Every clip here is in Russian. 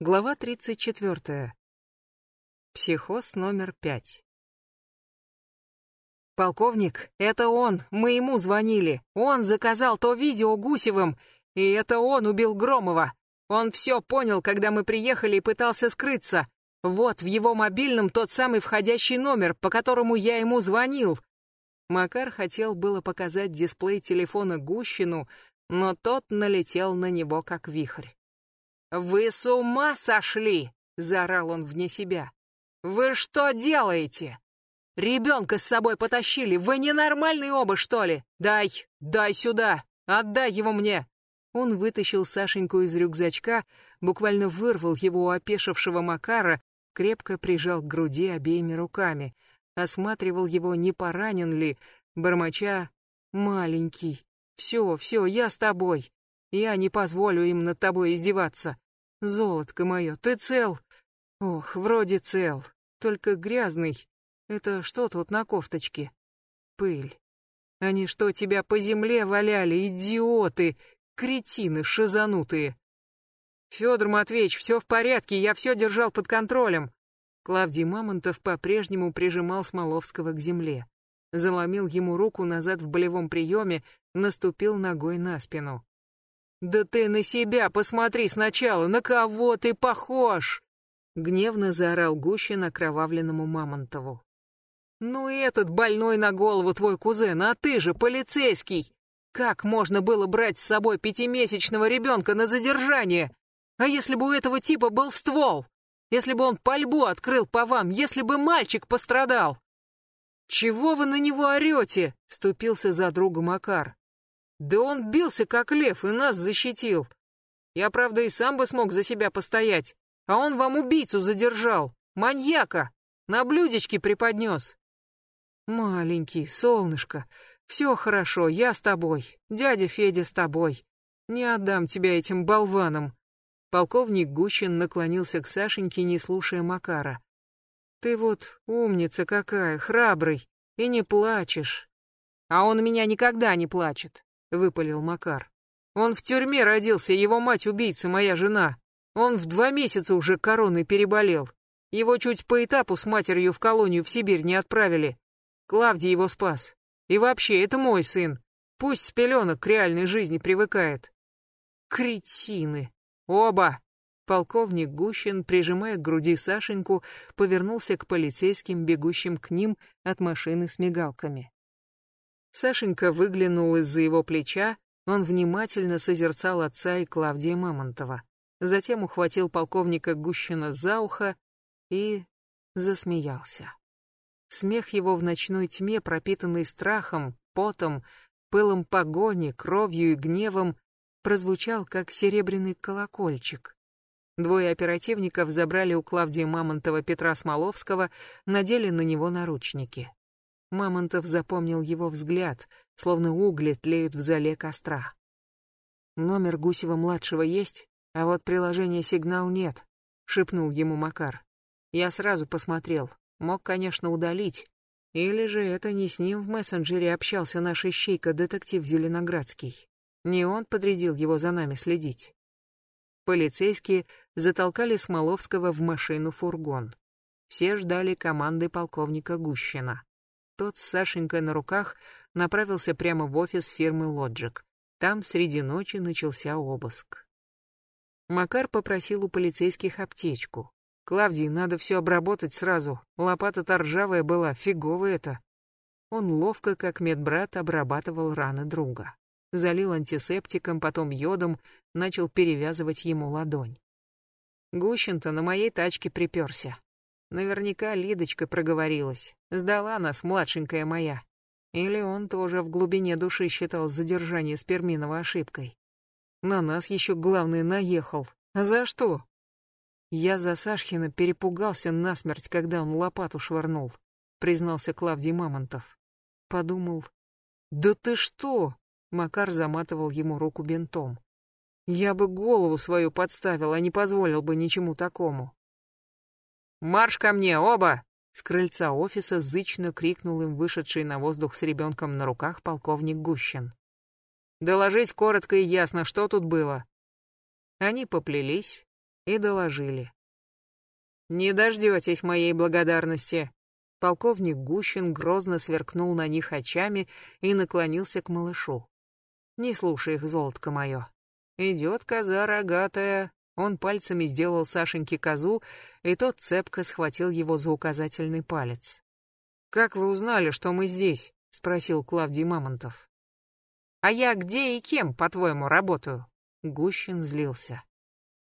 Глава 34. Психоз номер пять. «Полковник, это он, мы ему звонили. Он заказал то видео Гусевым, и это он убил Громова. Он все понял, когда мы приехали и пытался скрыться. Вот в его мобильном тот самый входящий номер, по которому я ему звонил». Макар хотел было показать дисплей телефона Гущину, но тот налетел на него как вихрь. «Вы с ума сошли!» — заорал он вне себя. «Вы что делаете? Ребенка с собой потащили, вы ненормальные оба, что ли? Дай, дай сюда, отдай его мне!» Он вытащил Сашеньку из рюкзачка, буквально вырвал его у опешившего Макара, крепко прижал к груди обеими руками, осматривал его, не поранен ли, бормоча «маленький». «Все, все, я с тобой. Я не позволю им над тобой издеваться. Золотко мое, ты цел? Ох, вроде цел, только грязный. Это что тут на кофточке? Пыль. Они что, тебя по земле валяли, идиоты, кретины шизанутые? Федор Матвеевич, все в порядке, я все держал под контролем. Клавдий Мамонтов по-прежнему прижимал Смоловского к земле. Заломил ему руку назад в болевом приеме, наступил ногой на спину. «Да ты на себя посмотри сначала, на кого ты похож!» Гневно заорал Гущин окровавленному Мамонтову. «Ну этот больной на голову твой кузен, а ты же полицейский! Как можно было брать с собой пятимесячного ребенка на задержание? А если бы у этого типа был ствол? Если бы он пальбу открыл по вам, если бы мальчик пострадал?» «Чего вы на него орете?» — вступился за друга Макар. Да он бился как лев и нас защитил. Я, правда, и сам бы смог за себя постоять, а он вам убийцу задержал, маньяка, на блюдечке преподнес. Маленький, солнышко, все хорошо, я с тобой, дядя Федя с тобой. Не отдам тебя этим болванам. Полковник Гущин наклонился к Сашеньке, не слушая Макара. Ты вот умница какая, храбрый, и не плачешь. А он меня никогда не плачет. — выпалил Макар. «Он в тюрьме родился, его мать убийца, моя жена. Он в два месяца уже короной переболел. Его чуть по этапу с матерью в колонию в Сибирь не отправили. Клавдий его спас. И вообще, это мой сын. Пусть с пеленок к реальной жизни привыкает». «Кретины! Оба!» Полковник Гущин, прижимая к груди Сашеньку, повернулся к полицейским, бегущим к ним от машины с мигалками. Сашенька выглянул из-за его плеча, он внимательно созерцал отца и Клавдия Мамонтова. Затем ухватил полковника Гущина за ухо и засмеялся. Смех его в ночной тьме, пропитанный страхом, потом, пылом погони, кровью и гневом, прозвучал, как серебряный колокольчик. Двое оперативников забрали у Клавдия Мамонтова Петра Смоловского, надели на него наручники. Мамонтов запомнил его взгляд, словно угли тлеют в зале костра. «Номер Гусева-младшего есть, а вот приложения «Сигнал» нет», — шепнул ему Макар. Я сразу посмотрел. Мог, конечно, удалить. Или же это не с ним в мессенджере общался наш ищейка, детектив Зеленоградский. Не он подрядил его за нами следить. Полицейские затолкали Смоловского в машину-фургон. Все ждали команды полковника Гущина. Тот с Сашенькой на руках направился прямо в офис фирмы «Лоджик». Там среди ночи начался обыск. Макар попросил у полицейских аптечку. «Клавдий, надо все обработать сразу. Лопата-то ржавая была, фигово это». Он ловко, как медбрат, обрабатывал раны друга. Залил антисептиком, потом йодом, начал перевязывать ему ладонь. Гущин-то на моей тачке приперся. Наверняка Лидочка проговорилась. Сдала нас, младшенькая моя. Или он тоже в глубине души считал задержание Сперминова ошибкой. На нас еще главный наехал. А за что? Я за Сашхина перепугался насмерть, когда он лопату швырнул, признался Клавдий Мамонтов. Подумал, да ты что? Макар заматывал ему руку бинтом. Я бы голову свою подставил, а не позволил бы ничему такому. «Марш ко мне, оба!» С крыльца офиса зычно крикнул им вышедший на воздух с ребенком на руках полковник Гущин. «Доложить коротко и ясно, что тут было». Они поплелись, и доложили. «Не дождетесь моей благодарности». Полковник Гущин грозно сверкнул на них очами и наклонился к малышу. «Не слушай их, золотко мое. Идет коза рогатая». Он пальцами сделал Сашеньке козу, и тот цепко схватил его за указательный палец. «Как вы узнали, что мы здесь?» — спросил Клавдий Мамонтов. «А я где и кем, по-твоему, работаю?» Гущин злился.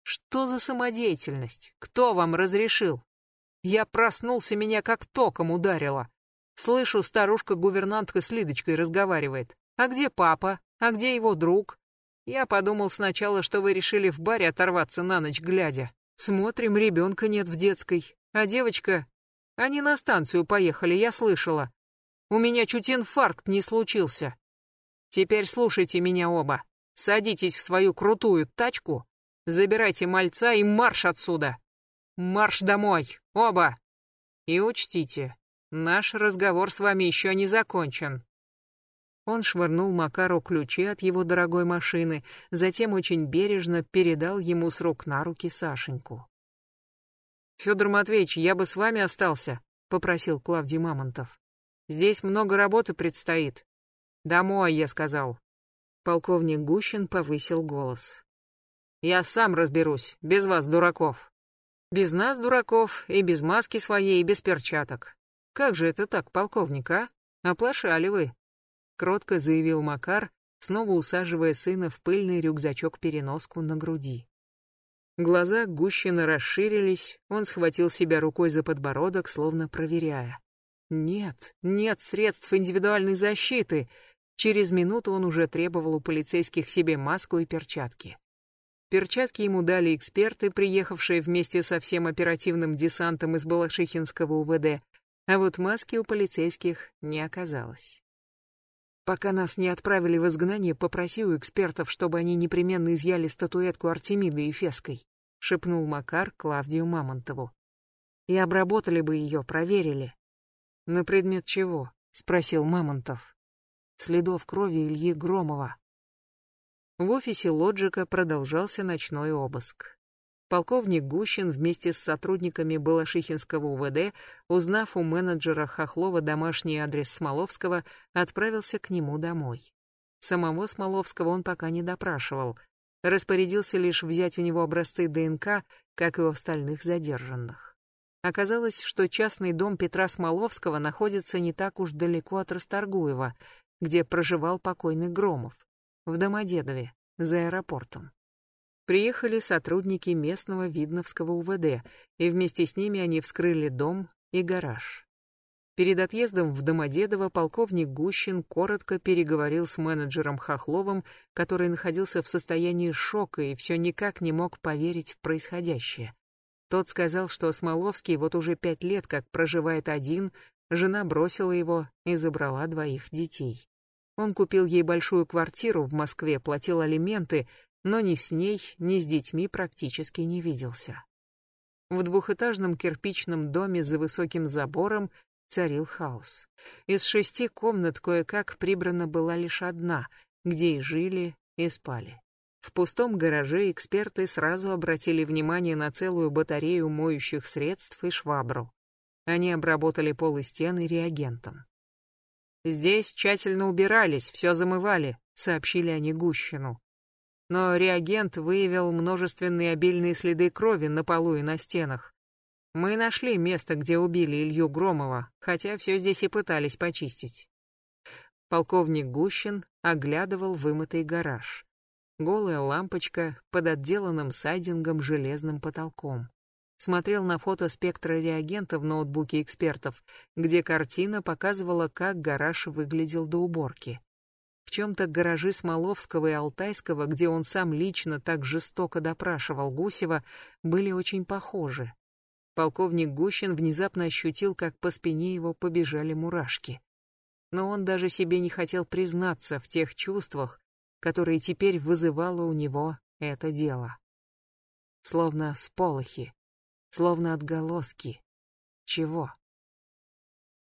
Что за самодеятельность? Кто вам разрешил? Я проснулся, меня как током ударило. Слышу, старушка-гувернантка с Лидочкой разговаривает. А где папа? А где его друг? Я подумал сначала, что вы решили в баре оторваться на ночь глядя. Смотрим, ребенка нет в детской. А девочка... Они на станцию поехали, я слышала. У меня чуть инфаркт не случился. Теперь слушайте меня оба. Садитесь в свою крутую тачку Забирайте мальца и марш отсюда! Марш домой, оба! И учтите, наш разговор с вами еще не закончен. Он швырнул Макару ключи от его дорогой машины, затем очень бережно передал ему с рук на руки Сашеньку. «Федор Матвеевич, я бы с вами остался», — попросил Клавдий Мамонтов. «Здесь много работы предстоит». «Домой», — я сказал. Полковник Гущин повысил голос. Я сам разберусь, без вас, дураков. Без нас, дураков, и без маски своей, и без перчаток. Как же это так, полковник, а? Оплошали вы. Кротко заявил Макар, снова усаживая сына в пыльный рюкзачок-переноску на груди. Глаза Гущина расширились, он схватил себя рукой за подбородок, словно проверяя. Нет, нет средств индивидуальной защиты. Через минуту он уже требовал у полицейских себе маску и перчатки. Перчатки ему дали эксперты, приехавшие вместе со всем оперативным десантом из Балашихинского УВД, а вот маски у полицейских не оказалось. Пока нас не отправили в изгнание, попроси у экспертов, чтобы они непременно изъяли статуэтку Артемиды Ефеской, шепнул Макар Клавдию Мамонтову. И обработали бы ее, проверили. На предмет чего? спросил Мамонтов. Следов крови Ильи Громова. В офисе Лоджика продолжался ночной обыск. Полковник Гущин вместе с сотрудниками Балашихинского УВД, узнав у менеджера Хохлова домашний адрес Смоловского, отправился к нему домой. Самого Смоловского он пока не допрашивал, распорядился лишь взять у него образцы ДНК, как и у остальных задержанных. Оказалось, что частный дом Петра Смоловского находится не так уж далеко от Расторгуева, где проживал покойный Громов в Домодедове, за аэропортом. Приехали сотрудники местного Видновского УВД, и вместе с ними они вскрыли дом и гараж. Перед отъездом в Домодедово полковник Гущин коротко переговорил с менеджером Хохловым, который находился в состоянии шока и все никак не мог поверить в происходящее. Тот сказал, что Смоловский вот уже пять лет как проживает один, жена бросила его и забрала двоих детей. Он купил ей большую квартиру в Москве, платил алименты, но ни с ней, ни с детьми практически не виделся. В двухэтажном кирпичном доме за высоким забором царил хаос. Из шести комнат кое-как прибрана была лишь одна, где и жили, и спали. В пустом гараже эксперты сразу обратили внимание на целую батарею моющих средств и швабру. Они обработали пол и стены реагентом. Здесь тщательно убирались, все замывали, сообщили они Гущину. Но реагент выявил множественные обильные следы крови на полу и на стенах. Мы нашли место, где убили Илью Громова, хотя все здесь и пытались почистить. Полковник Гущин оглядывал вымытый гараж. Голая лампочка под отделанным сайдингом железным потолком смотрел на фото спектра реагента в ноутбуке экспертов, где картина показывала, как гараж выглядел до уборки. В чем-то гаражи Смоловского и Алтайского, где он сам лично так жестоко допрашивал Гусева, были очень похожи. Полковник Гущин внезапно ощутил, как по спине его побежали мурашки. Но он даже себе не хотел признаться в тех чувствах, которые теперь вызывало у него это дело. Словно сполохи, словно отголоски. Чего?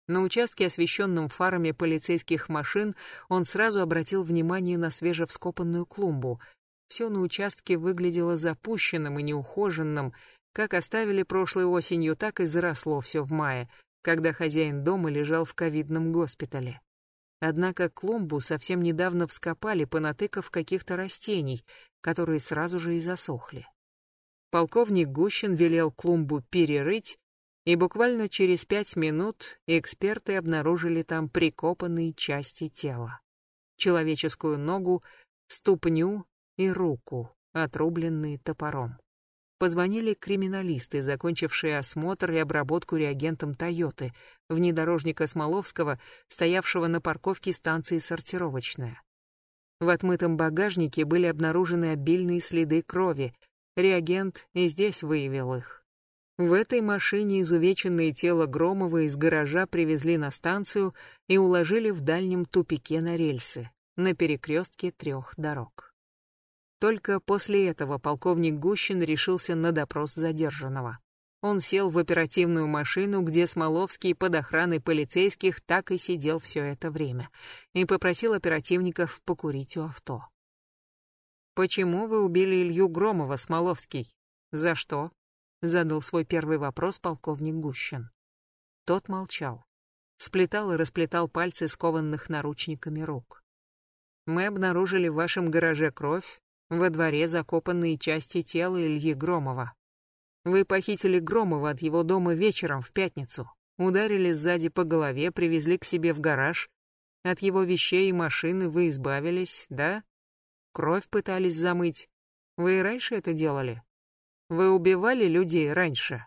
На участке, освещенном фарами полицейских машин, он сразу обратил внимание на свежевскопанную клумбу. Все на участке выглядело запущенным и неухоженным, как оставили прошлой осенью, так и заросло все в мае, когда хозяин дома лежал в ковидном госпитале. Однако клумбу совсем недавно вскопали, понатыкав каких-то растений, которые сразу же и засохли. Полковник Гущин велел клумбу перерыть, и буквально через пять минут эксперты обнаружили там прикопанные части тела. Человеческую ногу, ступню и руку, отрубленные топором. Позвонили криминалисты, закончившие осмотр и обработку реагентом «Тойоты», внедорожника Смоловского, стоявшего на парковке станции «Сортировочная». В отмытом багажнике были обнаружены обильные следы крови. Реагент и здесь выявил их. В этой машине изувеченное тело Громова из гаража привезли на станцию и уложили в дальнем тупике на рельсы, на перекрестке трех дорог. Только после этого полковник Гущин решился на допрос задержанного. Он сел в оперативную машину, где Смоловский под охраной полицейских так и сидел все это время, и попросил оперативников покурить у авто. «Почему вы убили Илью Громова, Смоловский? За что?» Задал свой первый вопрос полковник Гущин. Тот молчал. Сплетал и расплетал пальцы скованных наручниками рук. Мы обнаружили в вашем гараже кровь, во дворе закопанные части тела Ильи Громова. Вы похитили Громова от его дома вечером в пятницу, ударили сзади по голове, привезли к себе в гараж. От его вещей и машины вы избавились, да? Кровь пытались замыть. Вы и раньше это делали? Вы убивали людей раньше?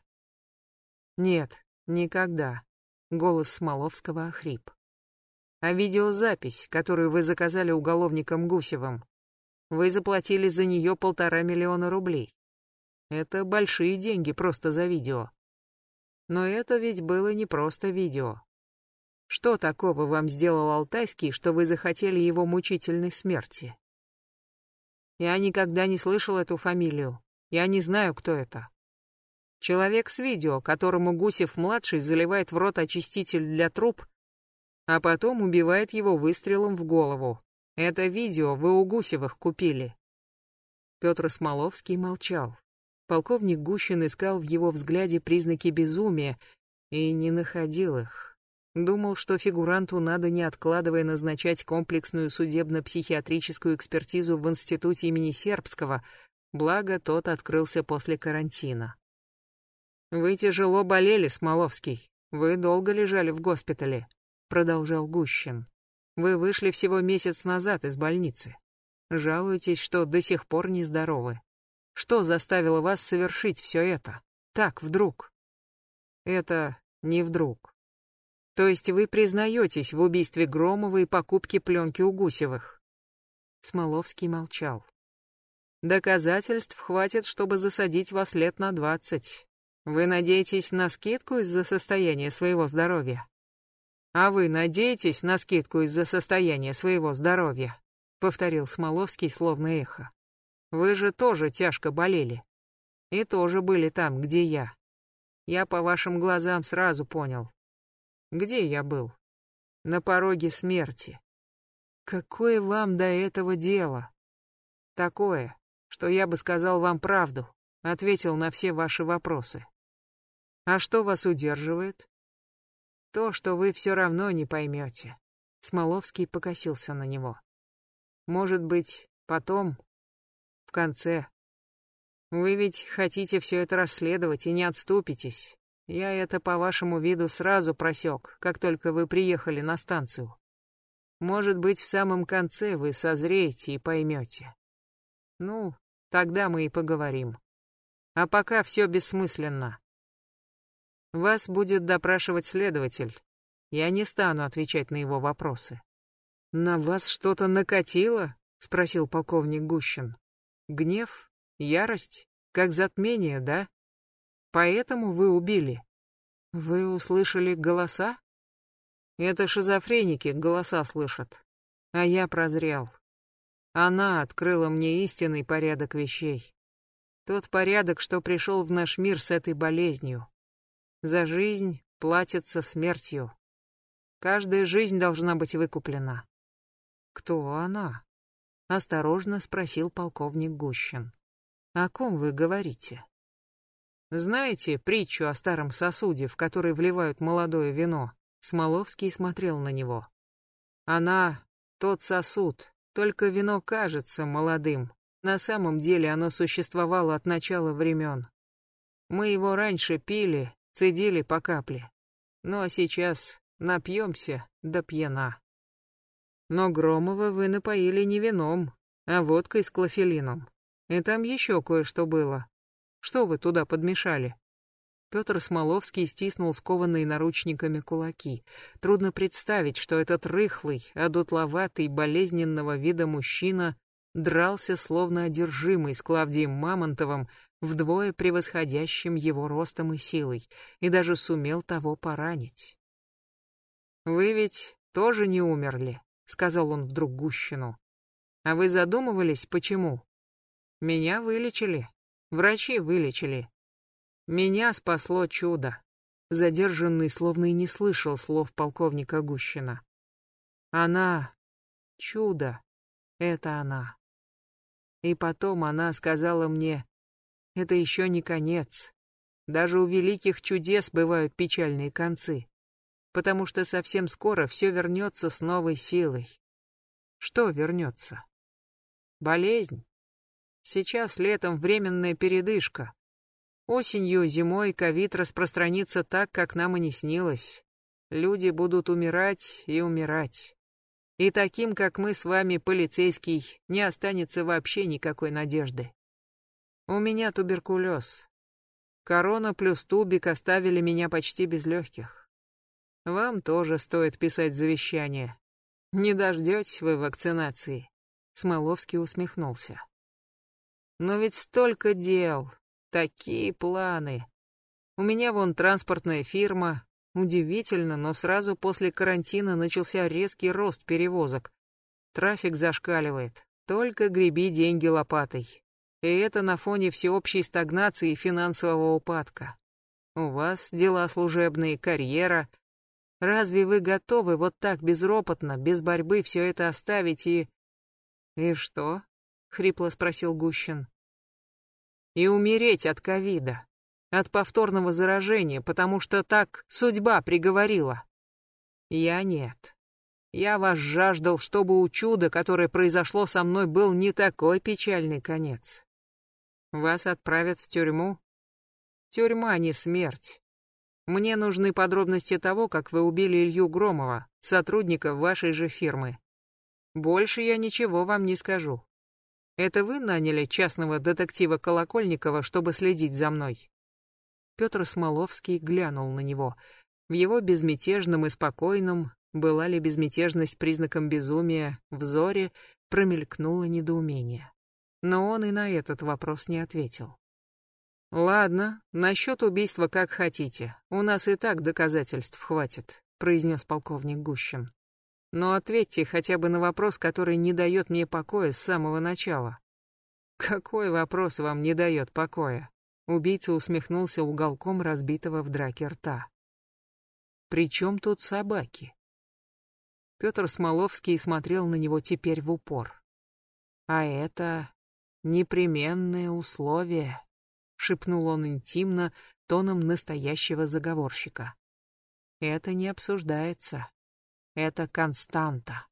Нет, никогда. Голос Смоловского охрип. А видеозапись, которую вы заказали уголовникам Гусевым, вы заплатили за нее полтора миллиона рублей. Это большие деньги просто за видео. Но это ведь было не просто видео. Что такого вам сделал Алтайский, что вы захотели его мучительной смерти? Я никогда не слышал эту фамилию. Я не знаю, кто это. Человек с видео, которому Гусев-младший заливает в рот очиститель для труб, а потом убивает его выстрелом в голову. Это видео вы у Гусевых купили. Петр Смоловский молчал. Полковник Гущин искал в его взгляде признаки безумия и не находил их. Думал, что фигуранту надо, не откладывая, назначать комплексную судебно-психиатрическую экспертизу в институте имени Сербского, благо тот открылся после карантина. «Вы тяжело болели, Смоловский. Вы долго лежали в госпитале», — продолжал Гущин. «Вы вышли всего месяц назад из больницы. Жалуетесь, что до сих пор нездоровы. Что заставило вас совершить все это? Так, вдруг?» «Это не вдруг. То есть вы признаетесь в убийстве Громова и покупке пленки у Гусевых?» Смоловский молчал. Доказательств хватит, чтобы засадить вас лет на двадцать. Вы надеетесь на скидку из-за состояния своего здоровья? А вы надеетесь на скидку из-за состояния своего здоровья? Повторил Смоловский словно эхо. Вы же тоже тяжко болели. И тоже были там, где я. Я по вашим глазам сразу понял. Где я был? На пороге смерти. Какое вам до этого дело? Такое, что я бы сказал вам правду, ответил на все ваши вопросы. А что вас удерживает? То, что вы все равно не поймете. Смоловский покосился на него. Может быть, потом, в конце. Вы ведь хотите все это расследовать и не отступитесь. Я это по вашему виду сразу просек, как только вы приехали на станцию. Может быть, в самом конце вы созреете и поймете. Ну, тогда мы и поговорим. А пока все бессмысленно. Вас будет допрашивать следователь. Я не стану отвечать на его вопросы. На вас что-то накатило? спросил полковник Гущин. Гнев, ярость, как затмение, да? Поэтому вы убили. Вы услышали голоса? Это шизофреники голоса слышат. А я прозрел. Она открыла мне истинный порядок вещей. Тот порядок, что пришел в наш мир с этой болезнью. За жизнь платится смертью. Каждая жизнь должна быть выкуплена. Кто она? Осторожно спросил полковник Гущин. О ком вы говорите? Знаете притчу о старом сосуде, в который вливают молодое вино? Смоловский смотрел на него. Она тот сосуд, только вино кажется молодым. На самом деле оно существовало от начала времен. Мы его раньше пили, цедили по капле. Ну а сейчас напьемся до пьяна. Но Громова вы напоили не вином, а водкой с клофелином. И там еще кое-что было. Что вы туда подмешали? Петр Смоловский стиснул скованные наручниками кулаки. Трудно представить, что этот рыхлый, одутловатый, болезненного вида мужчина дрался словно одержимый с Клавдием Мамонтовым, вдвое превосходящим его ростом и силой, и даже сумел того поранить. «Вы ведь тоже не умерли», — сказал он вдруг Гущину. «А вы задумывались, почему? Меня вылечили, врачи вылечили, меня спасло чудо. Задержанный словно и не слышал слов полковника Гущина. Она... чудо. Это она. И потом она сказала мне, это еще не конец. Даже у великих чудес бывают печальные концы. Потому что совсем скоро все вернется с новой силой. Что вернется? Болезнь. Сейчас летом временная передышка. Осенью, зимой ковид распространится так, как нам и не снилось. Люди будут умирать и умирать. И таким, как мы с вами, полицейский, не останется вообще никакой надежды. У меня туберкулез. Корона плюс тубик оставили меня почти без легких. Вам тоже стоит писать завещание. Не дождетесь вы вакцинации. Смоловский усмехнулся. Но ведь столько дел, Такие планы. У меня вон транспортная фирма. Удивительно, но сразу после карантина начался резкий рост перевозок. Трафик зашкаливает. Только греби деньги лопатой. И это на фоне всеобщей стагнации и финансового упадка. У вас дела служебные, карьера. Разве вы готовы вот так безропотно, без борьбы все это оставить и... И что? Хрипло спросил Гущин и умереть от ковида, от повторного заражения, потому что так судьба приговорила. Я нет. Я вас жаждал, чтобы у чуда, которое произошло со мной, был не такой печальный конец. Вас отправят в тюрьму? Тюрьма не смерть. Мне нужны подробности того, как вы убили Илью Громова, сотрудника вашей же фирмы. Больше я ничего вам не скажу. Это вы наняли частного детектива Колокольникова, чтобы следить за мной?» Петр Смоловский глянул на него. В его безмятежном и спокойном, была ли безмятежность признаком безумия, взоре промелькнуло недоумение. Но он и на этот вопрос не ответил. «Ладно, насчет убийства как хотите. У нас и так доказательств хватит», — произнес полковник Гущин. Но ответьте хотя бы на вопрос, который не дает мне покоя с самого начала. Какой вопрос вам не дает покоя? Убийца усмехнулся уголком разбитого в драке рта. При чем тут собаки? Петр Смоловский смотрел на него теперь в упор. А это непременное условие, шепнул он интимно, тоном настоящего заговорщика. Это не обсуждается. Это константа.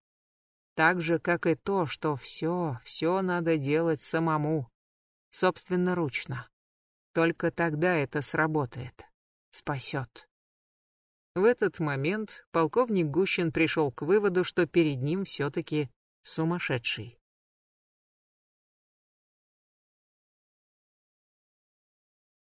Так же, как и то, что все, все надо делать самому, собственноручно. Только тогда это сработает, спасет. В этот момент полковник Гущин пришел к выводу, что перед ним все-таки сумасшедший.